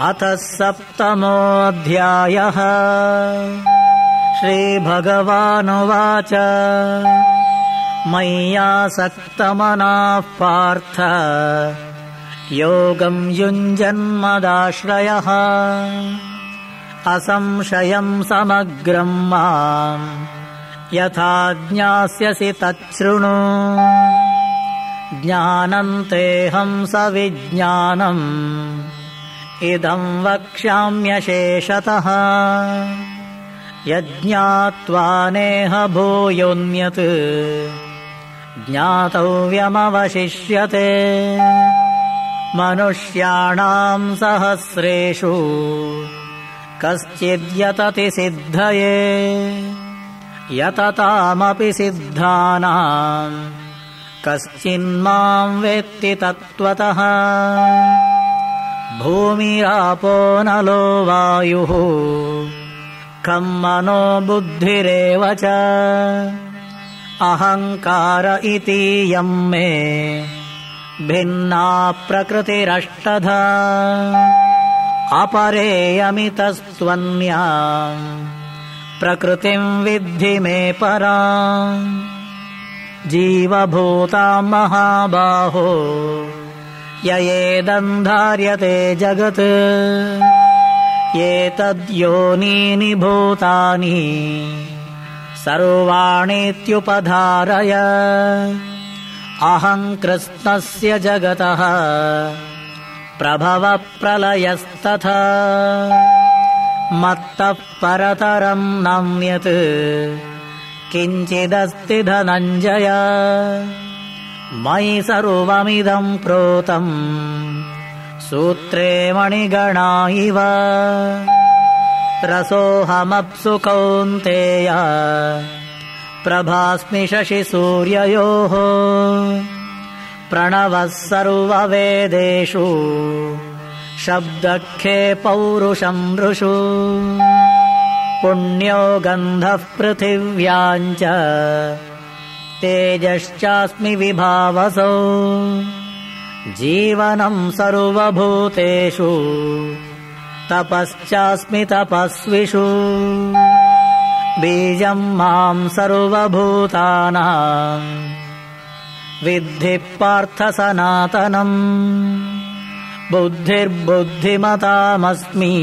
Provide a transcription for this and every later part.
अथ सप्तमोऽध्यायः। श्रीभगवानुवाच। मय्यासक्तमनाः पार्थ। योगम् युञ्जन्मदाश्रयः असंशयम् समग्रम् माम्। यथा ज्ञास्यसि तच्छृणु। ज्ञानम् तेऽहम् सविज्ञानम् इदम् वक्ष्याम्यशेषतः। यज्ञात्वा नेह भूयोऽन्यत् ज्ञातव्यमवशिष्यते। मनुष्याणाम् सहस्रेषु। कश्चिद्यतति सिद्धये। यततामपि सिद्धानाम् कश्चिन्माम् वेत्ति तत्त्वतः भूमिरापो नलो वायुः खम् मनो बुद्धिरेव च। अहङ्कार इतीयम् मे भिन्ना प्रकृतिरष्टधा। अपरेयमितस्त्वन्या प्रकृतिम् विद्धि मे परा। जीवभूताम् महाबाहो ययेदन्धार्यते जगत्। एतद्योनीनि भूतानि सर्वाणीत्युपधारय। अहम् कृत्स्नस्य जगतः। प्रभवप्रलयस्तथा। मत्तः परतरम् नान्यत् किञ्चिदस्ति धनञ्जय मयि सर्वमिदम् प्रोतम् सूत्रे मणिगणा इव। रसोऽहमप्सु कौन्तेय। प्रभास्मि शशिसूर्ययोः प्रणवः सर्ववेदेषु। शब्दखे पौरुषम् नृषु पुण्यो गन्धः पृथिव्याम् च तेजश्चास्मि विभावसौ। जीवनम् सर्वभूतेषु तपश्चास्मि तपस्विषु। बीजम् माम् सर्वभूतानाम् विद्धि पार्थ सनातनम् बुद्धिर्बुद्धिमतामस्मि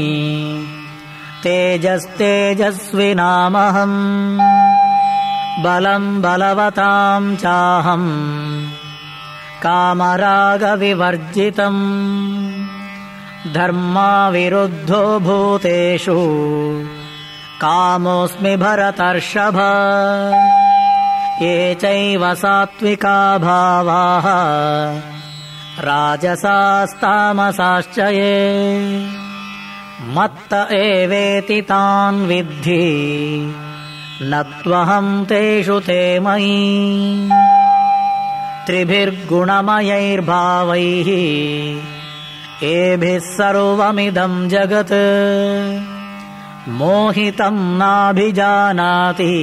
तेजस्तेजस्विनामहम् बलम् बलवताम् चाहम् कामरागविवर्जितम् धर्माविरुद्धो भूतेषु कामोऽस्मि भरतर्षभ ये चैव सात्विका भावाः राजसास्तामसाश्च ये मत्त एवेति तान् विद्धि न त्वहम् तेषु ते मयि। त्रिभिर्गुणमयैर्भावैः एभिः सर्वमिदम् जगत्। मोहितम् नाभिजानाति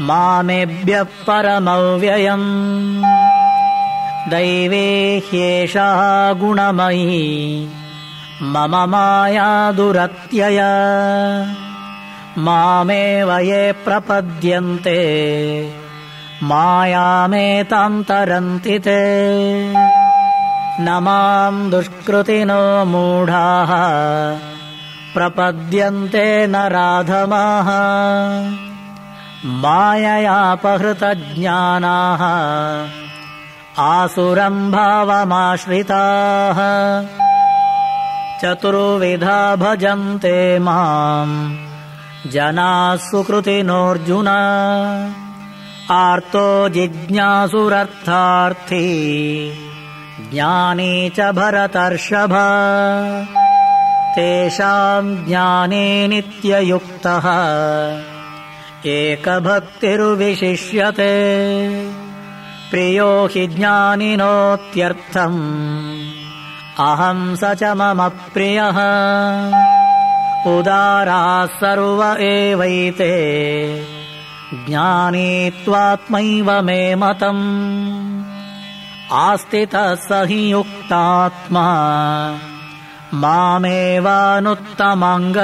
मामेभ्यः परमव्ययम्। दैवे ह्येषा गुणमयी मम माया दुरत्यय मामेव ये प्रपद्यन्ते। मायामेतान्तरन्ति ते। न माम् दुष्कृतिनो मूढाः। प्रपद्यन्ते न राधमाः। माययापहृतज्ञानाः। आसुरम् भावमाश्रिताः। चतुर्विधा भजन्ते माम् जनाः सुकृतिनोऽर्जुन आर्तो जिज्ञासुरर्थार्थी। ज्ञानी च भरतर्षभ। तेषाम् ज्ञाने नित्ययुक्तः। एकभक्तिर्विशिष्यते। प्रियो हि ज्ञानिनोत्यर्थम् अहम् स च मम प्रियः उदाराः सर्व एवैते। ज्ञानी त्वात्मैव मे मतम्। आस्तितः स हि युक्तात्मा। मामेवानुत्तमाम्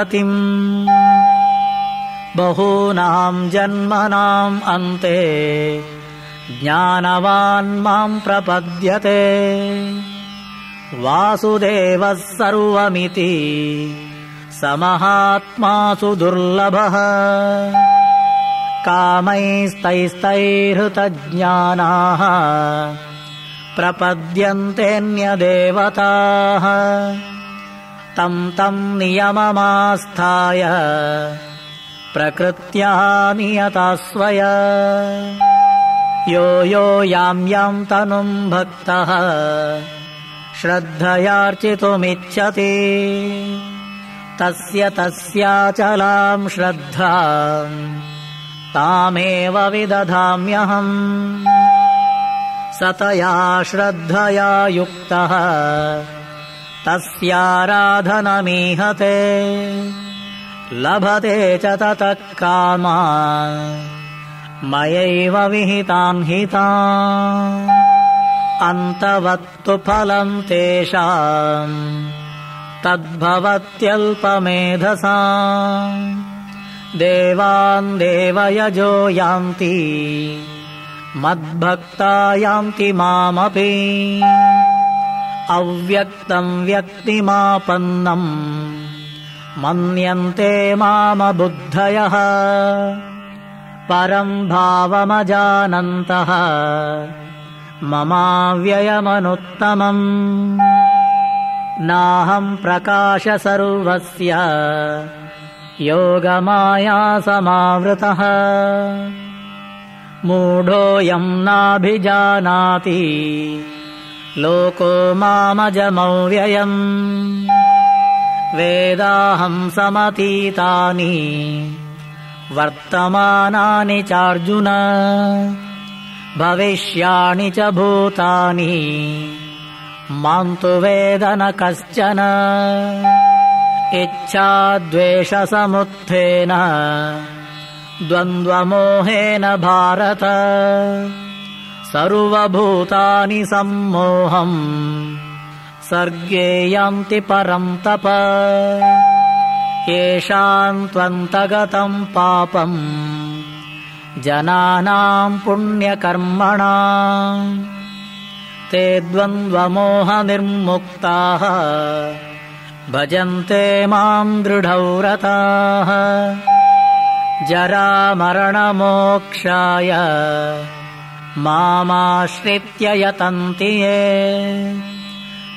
बहूनाम् जन्मनाम् अन्ते। ज्ञानवान् माम् प्रपद्यते। वासुदेवः सर्वमिति समहात्मासु दुर्लभः। कामैस्तैस्तैहृतज्ञानाः प्रपद्यन्तेऽन्यदेवताः। तम् तम् नियममास्थाय। प्रकृत्या नियता स्वय यो यो याम् याम् तनुम् भक्तः। श्रद्धयार्चितुमिच्छति तस्य तस्याचलाम् श्रद्धा। तामेव विदधाम्यहम्। सतया श्रद्धया युक्तः। तस्याराधनमीहते। लभते च ततः कामा। मयैव विहितान् हिता अन्तवत्तु फलम् तेषाम् तद्भवत्यल्पमेधसा। देवान् देवयजो यान्ति मद्भक्ता यान्ति मामपि। अव्यक्तम् व्यक्तिमापन्नम् मन्यन्ते मामबुद्धयः। परम् भावमजानन्तः ममाव्ययमनुत्तमम् नाहम् प्रकाश सर्वस्य। योगमायासमावृतः। मूढोऽयम् नाभिजानाति। लोको मामजमव्ययम्। वेदाहम् समतीतानि। वर्तमानानि चार्जुन। भविष्याणि च भूतानि माम् तु वेद न कश्चन इच्छाद्वेषसमुत्थेन। द्वन्द्वमोहेन भारत। सर्वभूतानि सम्मोहम्। सर्गे यान्ति परम् तप। येषाम् त्वन्तगतम् पापम्। जनानाम् पुण्यकर्मणा ते द्वन्द्वमोहनिर्मुक्ताः भजन्ते माम् दृढव्रताः। जरामरणमोक्षाय मामाश्रित्य यतन्ति ये।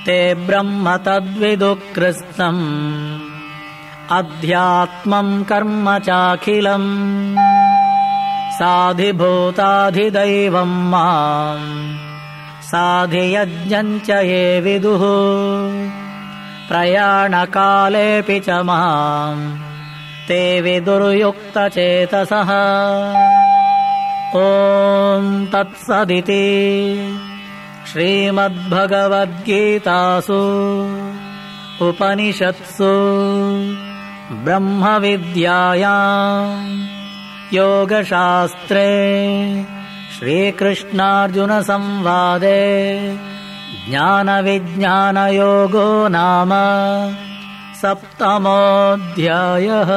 ते ब्रह्म तद्विदुकृस्तम् अध्यात्मम् कर्म चाखिलम्। साधिभूताधिदैवम् माम् साधियज्ञम् च ये विदुः। प्रयाणकालेऽपि च माम् ते विदुर्युक्तचेतसः। ॐ तत्सदिति श्रीमद्भगवद्गीतासु उपनिषत्सु ब्रह्मविद्यायाम् योगशास्त्रे श्रीकृष्णार्जुनसंवादे ज्ञानविज्ञानयोगो नाम सप्तमोऽध्यायः